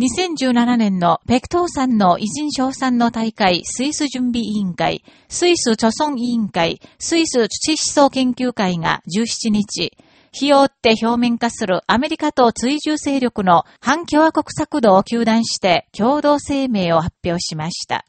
2017年の北東山の偉人賞賛の大会スイス準備委員会、スイス貯村委員会、スイス土思想研究会が17日、日を追って表面化するアメリカと追従勢力の反共和国策動を求断して共同声明を発表しました。